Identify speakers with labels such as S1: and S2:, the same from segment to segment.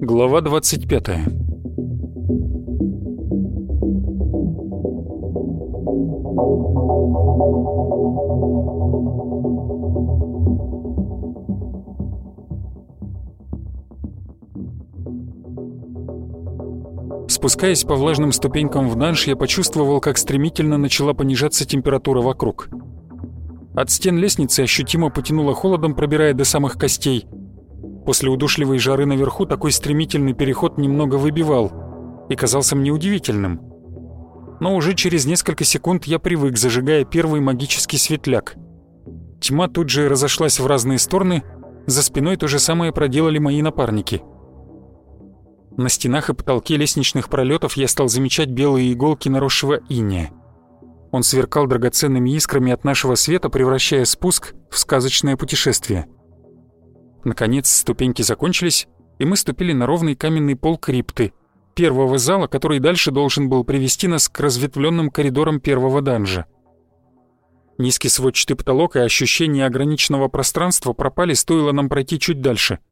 S1: Глава 25 Спускаясь по влажным ступенькам в данж, я почувствовал, как стремительно начала понижаться температура вокруг. От стен лестницы ощутимо потянуло холодом, пробирая до самых костей. После удушливой жары наверху такой стремительный переход немного выбивал и казался мне удивительным. Но уже через несколько секунд я привык, зажигая первый магический светляк. Тьма тут же разошлась в разные стороны, за спиной то же самое проделали мои напарники — на стенах и потолке лестничных пролетов я стал замечать белые иголки наросшего иния. Он сверкал драгоценными искрами от нашего света, превращая спуск в сказочное путешествие. Наконец ступеньки закончились, и мы ступили на ровный каменный пол крипты, первого зала, который дальше должен был привести нас к разветвленным коридорам первого данжа. Низкий сводчатый потолок и ощущение ограниченного пространства пропали, стоило нам пройти чуть дальше —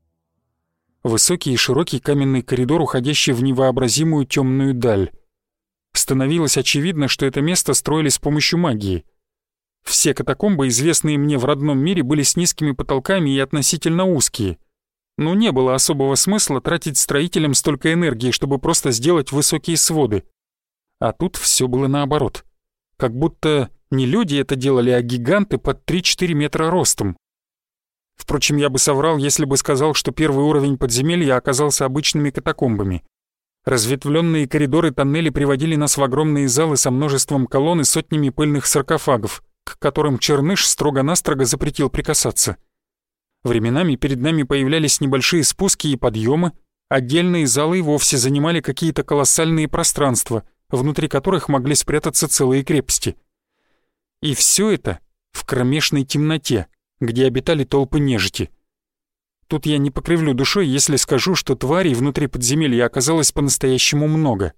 S1: Высокий и широкий каменный коридор, уходящий в невообразимую темную даль. Становилось очевидно, что это место строили с помощью магии. Все катакомбы, известные мне в родном мире, были с низкими потолками и относительно узкие. Но не было особого смысла тратить строителям столько энергии, чтобы просто сделать высокие своды. А тут все было наоборот. Как будто не люди это делали, а гиганты под 3-4 метра ростом. Впрочем, я бы соврал, если бы сказал, что первый уровень подземелья оказался обычными катакомбами. Разветвленные коридоры тоннели приводили нас в огромные залы со множеством колонн и сотнями пыльных саркофагов, к которым Черныш строго-настрого запретил прикасаться. Временами перед нами появлялись небольшие спуски и подъемы, отдельные залы вовсе занимали какие-то колоссальные пространства, внутри которых могли спрятаться целые крепости. И все это в кромешной темноте — где обитали толпы нежити. Тут я не покривлю душой, если скажу, что тварей внутри подземелья оказалось по-настоящему много.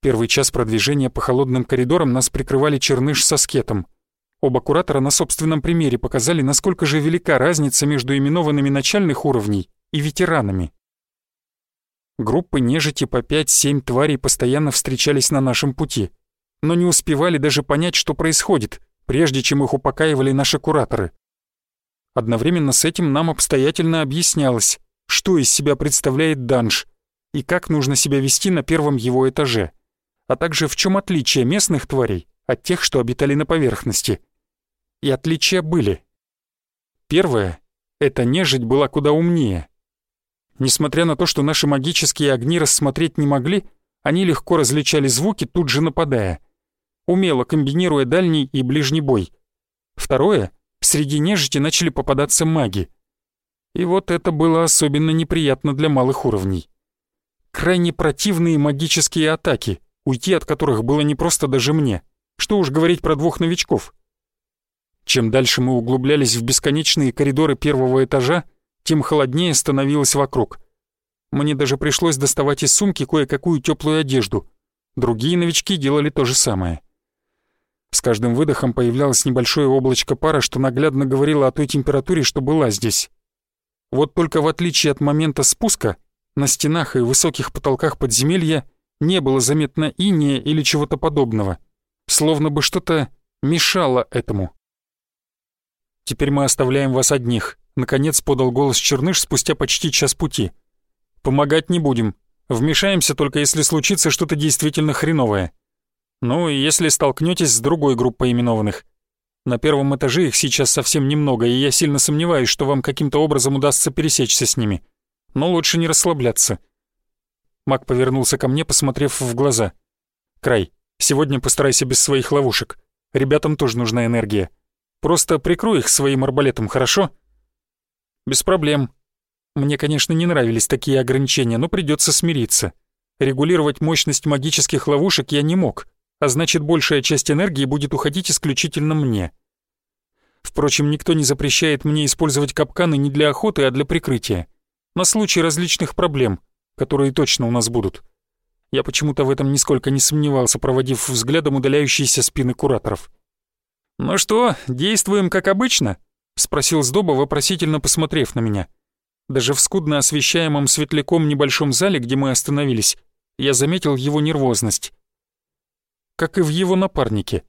S1: Первый час продвижения по холодным коридорам нас прикрывали черныш со скетом. Оба куратора на собственном примере показали, насколько же велика разница между именованными начальных уровней и ветеранами. Группы нежити по 5-7 тварей постоянно встречались на нашем пути, но не успевали даже понять, что происходит, прежде чем их упокаивали наши кураторы. Одновременно с этим нам обстоятельно объяснялось, что из себя представляет данж и как нужно себя вести на первом его этаже, а также в чем отличие местных тварей от тех, что обитали на поверхности. И отличия были. Первое — эта нежить была куда умнее. Несмотря на то, что наши магические огни рассмотреть не могли, они легко различали звуки, тут же нападая, умело комбинируя дальний и ближний бой. Второе — среди нежити начали попадаться маги. И вот это было особенно неприятно для малых уровней. Крайне противные магические атаки, уйти от которых было непросто даже мне. Что уж говорить про двух новичков. Чем дальше мы углублялись в бесконечные коридоры первого этажа, тем холоднее становилось вокруг. Мне даже пришлось доставать из сумки кое-какую теплую одежду. Другие новички делали то же самое. С каждым выдохом появлялось небольшое облачко пара, что наглядно говорило о той температуре, что была здесь. Вот только в отличие от момента спуска, на стенах и высоких потолках подземелья не было заметно иния или чего-то подобного, словно бы что-то мешало этому. «Теперь мы оставляем вас одних», — наконец подал голос Черныш спустя почти час пути. «Помогать не будем. Вмешаемся только если случится что-то действительно хреновое. Ну, если столкнетесь с другой группой именованных. На первом этаже их сейчас совсем немного, и я сильно сомневаюсь, что вам каким-то образом удастся пересечься с ними. Но лучше не расслабляться. Мак повернулся ко мне, посмотрев в глаза. «Край, сегодня постарайся без своих ловушек. Ребятам тоже нужна энергия. Просто прикрой их своим арбалетом, хорошо?» «Без проблем. Мне, конечно, не нравились такие ограничения, но придется смириться. Регулировать мощность магических ловушек я не мог, а значит большая часть энергии будет уходить исключительно мне. Впрочем, никто не запрещает мне использовать капканы не для охоты, а для прикрытия. На случай различных проблем, которые точно у нас будут. Я почему-то в этом нисколько не сомневался, проводив взглядом удаляющиеся спины кураторов. «Ну что, действуем как обычно?» — спросил Сдоба, вопросительно посмотрев на меня. Даже в скудно освещаемом светляком небольшом зале, где мы остановились, я заметил его нервозность. Как и в его напарнике.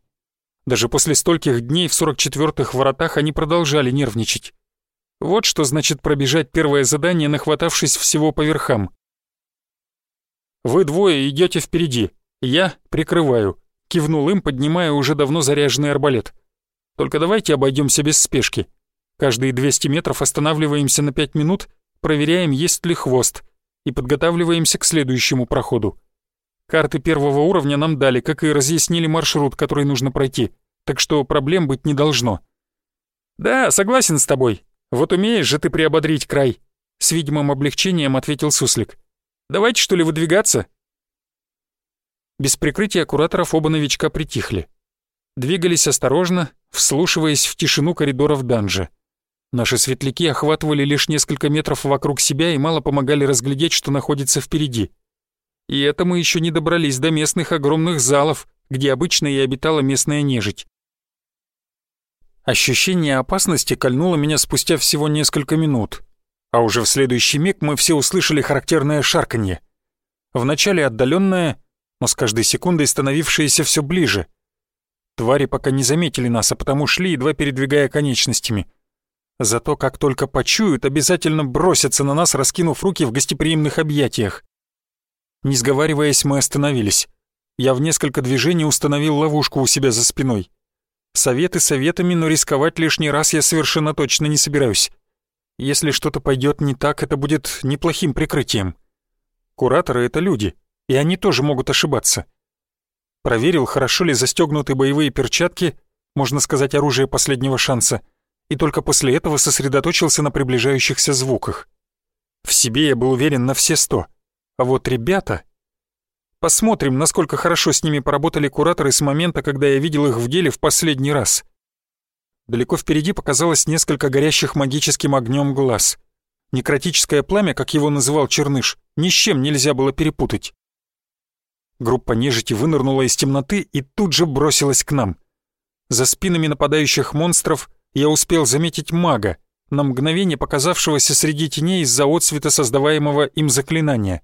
S1: Даже после стольких дней в 44-х воротах они продолжали нервничать. Вот что значит пробежать первое задание, нахватавшись всего по верхам. «Вы двое идете впереди, я прикрываю», — кивнул им, поднимая уже давно заряженный арбалет. «Только давайте обойдемся без спешки. Каждые 200 метров останавливаемся на 5 минут, проверяем, есть ли хвост, и подготавливаемся к следующему проходу. Карты первого уровня нам дали, как и разъяснили маршрут, который нужно пройти, так что проблем быть не должно». «Да, согласен с тобой. Вот умеешь же ты приободрить край», — с видимым облегчением ответил Суслик. «Давайте, что ли, выдвигаться?» Без прикрытия кураторов оба новичка притихли. Двигались осторожно, вслушиваясь в тишину коридоров данжа. Наши светляки охватывали лишь несколько метров вокруг себя и мало помогали разглядеть, что находится впереди. И это мы еще не добрались до местных огромных залов, где обычно и обитала местная нежить. Ощущение опасности кольнуло меня спустя всего несколько минут, а уже в следующий миг мы все услышали характерное шарканье. Вначале отдаленное, но с каждой секундой становившееся все ближе. Твари пока не заметили нас, а потому шли, едва передвигая конечностями. Зато как только почуют, обязательно бросятся на нас, раскинув руки в гостеприимных объятиях. Не сговариваясь, мы остановились. Я в несколько движений установил ловушку у себя за спиной. Советы советами, но рисковать лишний раз я совершенно точно не собираюсь. Если что-то пойдет не так, это будет неплохим прикрытием. Кураторы — это люди, и они тоже могут ошибаться. Проверил, хорошо ли застегнуты боевые перчатки, можно сказать, оружие последнего шанса — и только после этого сосредоточился на приближающихся звуках. В себе я был уверен на все сто. А вот ребята... Посмотрим, насколько хорошо с ними поработали кураторы с момента, когда я видел их в деле в последний раз. Далеко впереди показалось несколько горящих магическим огнем глаз. Некротическое пламя, как его называл Черныш, ни с чем нельзя было перепутать. Группа нежити вынырнула из темноты и тут же бросилась к нам. За спинами нападающих монстров я успел заметить мага, на мгновение показавшегося среди теней из-за отсвета создаваемого им заклинания.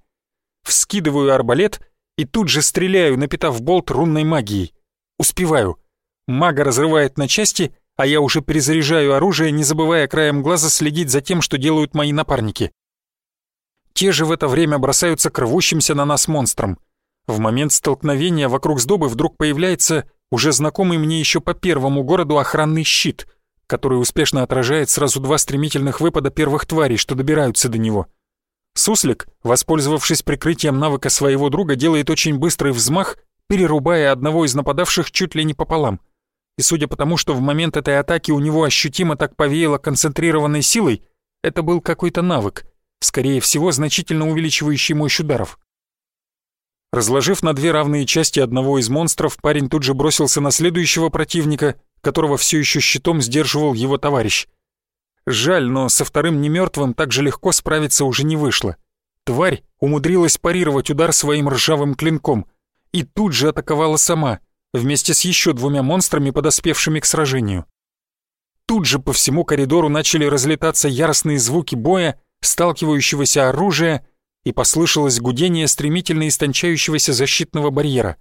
S1: Вскидываю арбалет и тут же стреляю, напитав болт рунной магией. Успеваю. Мага разрывает на части, а я уже перезаряжаю оружие, не забывая краем глаза следить за тем, что делают мои напарники. Те же в это время бросаются к рвущимся на нас монстрам. В момент столкновения вокруг сдобы вдруг появляется уже знакомый мне еще по первому городу охранный щит — который успешно отражает сразу два стремительных выпада первых тварей, что добираются до него. Суслик, воспользовавшись прикрытием навыка своего друга, делает очень быстрый взмах, перерубая одного из нападавших чуть ли не пополам. И судя по тому, что в момент этой атаки у него ощутимо так повеяло концентрированной силой, это был какой-то навык, скорее всего, значительно увеличивающий мощь ударов. Разложив на две равные части одного из монстров, парень тут же бросился на следующего противника, которого все еще щитом сдерживал его товарищ. Жаль, но со вторым немертвым так же легко справиться уже не вышло. Тварь умудрилась парировать удар своим ржавым клинком и тут же атаковала сама, вместе с еще двумя монстрами, подоспевшими к сражению. Тут же по всему коридору начали разлетаться яростные звуки боя, сталкивающегося оружия, и послышалось гудение стремительно истончающегося защитного барьера.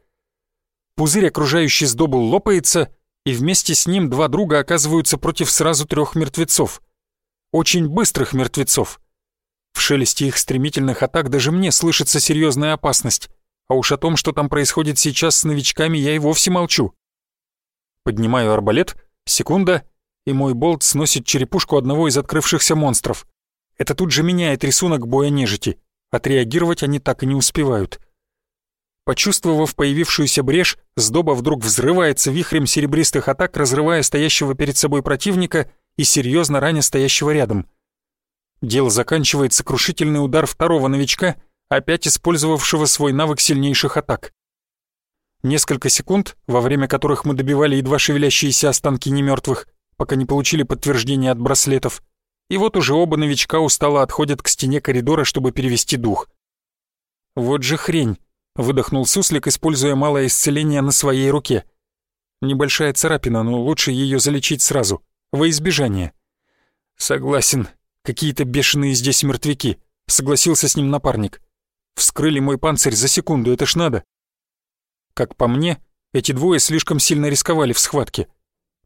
S1: Пузырь, окружающий сдобу, лопается, и вместе с ним два друга оказываются против сразу трех мертвецов. Очень быстрых мертвецов. В шелесте их стремительных атак даже мне слышится серьезная опасность, а уж о том, что там происходит сейчас с новичками, я и вовсе молчу. Поднимаю арбалет, секунда, и мой болт сносит черепушку одного из открывшихся монстров. Это тут же меняет рисунок боя нежити. Отреагировать они так и не успевают. Почувствовав появившуюся брешь, сдоба вдруг взрывается вихрем серебристых атак, разрывая стоящего перед собой противника и серьезно раня стоящего рядом. Дело заканчивается крушительный удар второго новичка, опять использовавшего свой навык сильнейших атак. Несколько секунд, во время которых мы добивали едва шевелящиеся останки немертвых, пока не получили подтверждения от браслетов, и вот уже оба новичка устало отходят к стене коридора, чтобы перевести дух. Вот же хрень. Выдохнул суслик, используя малое исцеление на своей руке. Небольшая царапина, но лучше ее залечить сразу, во избежание. Согласен, какие-то бешеные здесь мертвяки, согласился с ним напарник. Вскрыли мой панцирь за секунду, это ж надо. Как по мне, эти двое слишком сильно рисковали в схватке.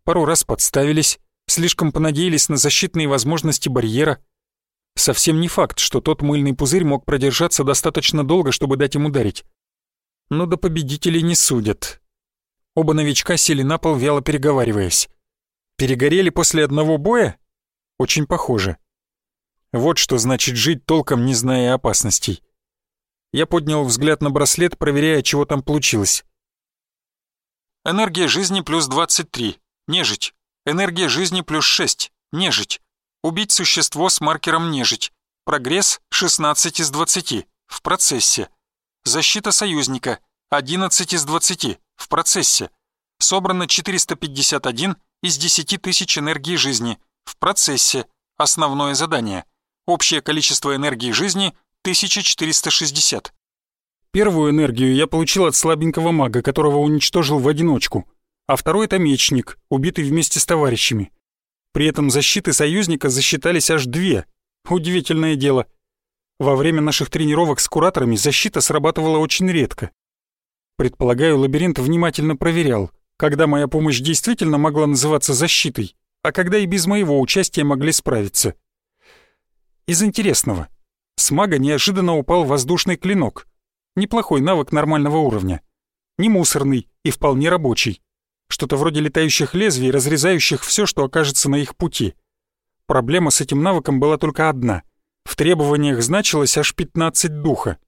S1: Пару раз подставились, слишком понадеялись на защитные возможности барьера. Совсем не факт, что тот мыльный пузырь мог продержаться достаточно долго, чтобы дать им ударить. Но до победителей не судят. Оба новичка сели на пол, вяло переговариваясь. Перегорели после одного боя? Очень похоже. Вот что значит жить толком, не зная опасностей. Я поднял взгляд на браслет, проверяя, чего там получилось. Энергия жизни плюс 23. Нежить. Энергия жизни плюс 6. Нежить. Убить существо с маркером нежить. Прогресс 16 из 20. В процессе. Защита союзника 11 из 20. В процессе. Собрано 451 из 10 тысяч энергии жизни. В процессе. Основное задание. Общее количество энергии жизни 1460. Первую энергию я получил от слабенького мага, которого уничтожил в одиночку а второй — это мечник, убитый вместе с товарищами. При этом защиты союзника засчитались аж две. Удивительное дело. Во время наших тренировок с кураторами защита срабатывала очень редко. Предполагаю, лабиринт внимательно проверял, когда моя помощь действительно могла называться защитой, а когда и без моего участия могли справиться. Из интересного. С мага неожиданно упал воздушный клинок. Неплохой навык нормального уровня. Не мусорный и вполне рабочий что-то вроде летающих лезвий, разрезающих все, что окажется на их пути. Проблема с этим навыком была только одна. В требованиях значилось аж 15 духа.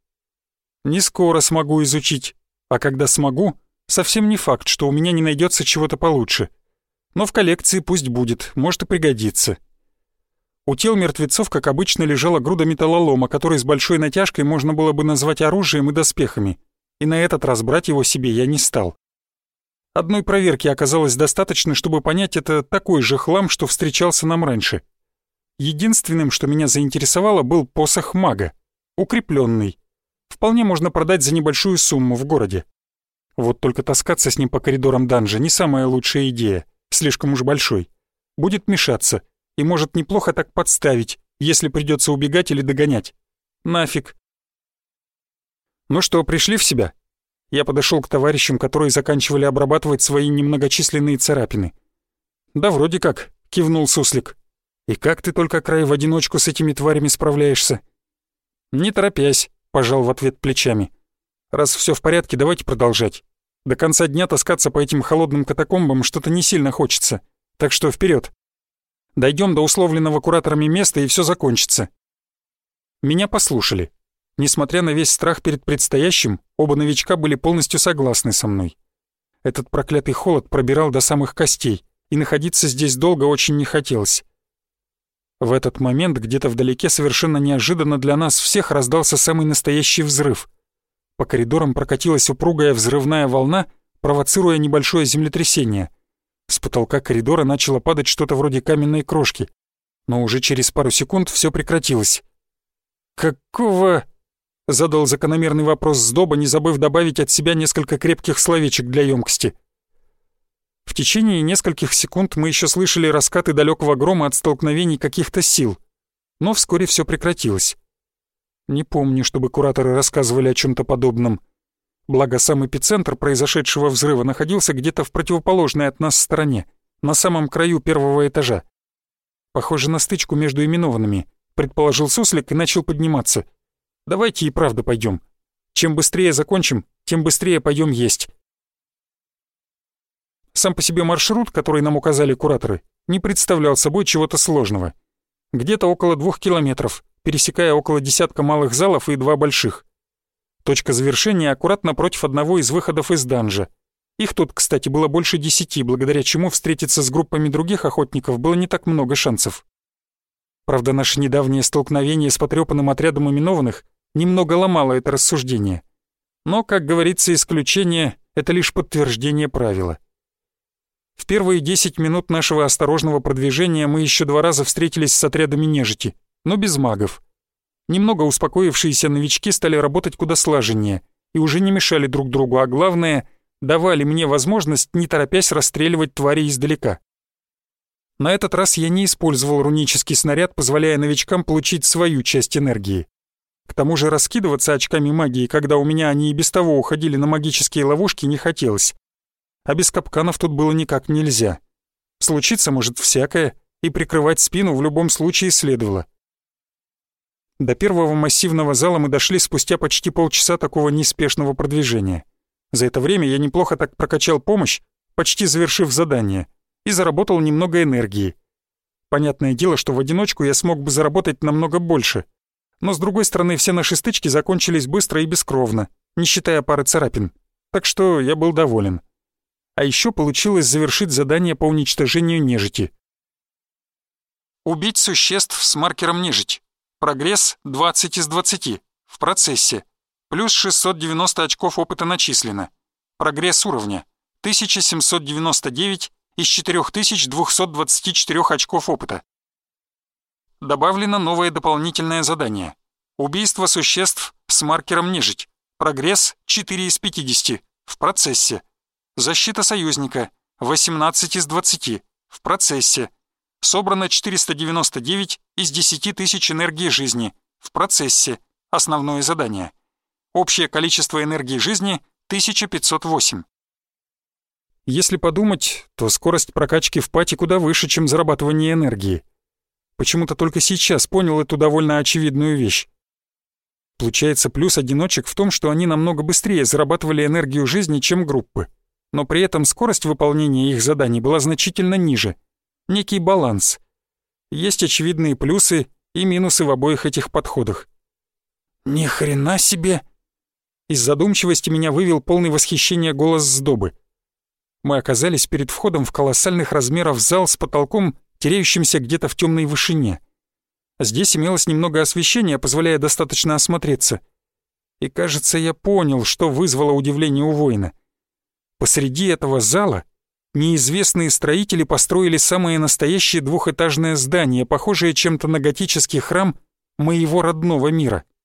S1: Не скоро смогу изучить, а когда смогу, совсем не факт, что у меня не найдется чего-то получше. Но в коллекции пусть будет, может и пригодится. У тел мертвецов, как обычно, лежала груда металлолома, который с большой натяжкой можно было бы назвать оружием и доспехами, и на этот раз брать его себе я не стал. Одной проверки оказалось достаточно, чтобы понять, это такой же хлам, что встречался нам раньше. Единственным, что меня заинтересовало, был посох мага, укрепленный. Вполне можно продать за небольшую сумму в городе. Вот только таскаться с ним по коридорам данжа не самая лучшая идея, слишком уж большой. Будет мешаться, и может неплохо так подставить, если придется убегать или догонять. Нафиг. Ну что, пришли в себя? Я подошел к товарищам, которые заканчивали обрабатывать свои немногочисленные царапины. «Да вроде как», — кивнул Суслик. «И как ты только край в одиночку с этими тварями справляешься?» «Не торопясь», — пожал в ответ плечами. «Раз все в порядке, давайте продолжать. До конца дня таскаться по этим холодным катакомбам что-то не сильно хочется. Так что вперед. Дойдем до условленного кураторами места, и все закончится». Меня послушали. Несмотря на весь страх перед предстоящим, оба новичка были полностью согласны со мной. Этот проклятый холод пробирал до самых костей, и находиться здесь долго очень не хотелось. В этот момент где-то вдалеке совершенно неожиданно для нас всех раздался самый настоящий взрыв. По коридорам прокатилась упругая взрывная волна, провоцируя небольшое землетрясение. С потолка коридора начало падать что-то вроде каменной крошки, но уже через пару секунд все прекратилось. «Какого...» Задал закономерный вопрос Сдоба, не забыв добавить от себя несколько крепких словечек для емкости. В течение нескольких секунд мы еще слышали раскаты далекого грома от столкновений каких-то сил, но вскоре все прекратилось. Не помню, чтобы кураторы рассказывали о чем-то подобном. Благо, сам эпицентр произошедшего взрыва находился где-то в противоположной от нас стороне, на самом краю первого этажа. Похоже на стычку между именованными, предположил Суслик и начал подниматься — Давайте и правда пойдем. Чем быстрее закончим, тем быстрее пойдем есть. Сам по себе маршрут, который нам указали кураторы, не представлял собой чего-то сложного. Где-то около двух километров, пересекая около десятка малых залов и два больших. Точка завершения аккуратно против одного из выходов из данжа. Их тут, кстати, было больше десяти, благодаря чему встретиться с группами других охотников было не так много шансов. Правда, наше недавнее столкновение с потрепанным отрядом именованных немного ломало это рассуждение. Но, как говорится, исключение — это лишь подтверждение правила. В первые 10 минут нашего осторожного продвижения мы еще два раза встретились с отрядами нежити, но без магов. Немного успокоившиеся новички стали работать куда слаженнее, и уже не мешали друг другу, а главное, давали мне возможность, не торопясь, расстреливать твари издалека. На этот раз я не использовал рунический снаряд, позволяя новичкам получить свою часть энергии. К тому же раскидываться очками магии, когда у меня они и без того уходили на магические ловушки, не хотелось. А без капканов тут было никак нельзя. Случиться может всякое, и прикрывать спину в любом случае следовало. До первого массивного зала мы дошли спустя почти полчаса такого неспешного продвижения. За это время я неплохо так прокачал помощь, почти завершив задание, и заработал немного энергии. Понятное дело, что в одиночку я смог бы заработать намного больше. Но с другой стороны, все наши стычки закончились быстро и бескровно, не считая пары царапин. Так что я был доволен. А еще получилось завершить задание по уничтожению нежити. Убить существ с маркером нежить. Прогресс 20 из 20. В процессе. Плюс 690 очков опыта начислено. Прогресс уровня 1799 из 4224 очков опыта. Добавлено новое дополнительное задание. Убийство существ с маркером нежить. Прогресс 4 из 50. В процессе. Защита союзника 18 из 20. В процессе. Собрано 499 из 10 тысяч энергии жизни. В процессе. Основное задание. Общее количество энергии жизни 1508. Если подумать, то скорость прокачки в пати куда выше, чем зарабатывание энергии. Почему-то только сейчас понял эту довольно очевидную вещь. Получается плюс одиночек в том, что они намного быстрее зарабатывали энергию жизни, чем группы. Но при этом скорость выполнения их заданий была значительно ниже. Некий баланс. Есть очевидные плюсы и минусы в обоих этих подходах. «Ни хрена себе!» Из задумчивости меня вывел полный восхищения голос сдобы. Мы оказались перед входом в колоссальных размеров зал с потолком, теряющимся где-то в темной вышине. Здесь имелось немного освещения, позволяя достаточно осмотреться. И кажется, я понял, что вызвало удивление у воина. Посреди этого зала неизвестные строители построили самое настоящее двухэтажное здание, похожее чем-то на готический храм моего родного мира —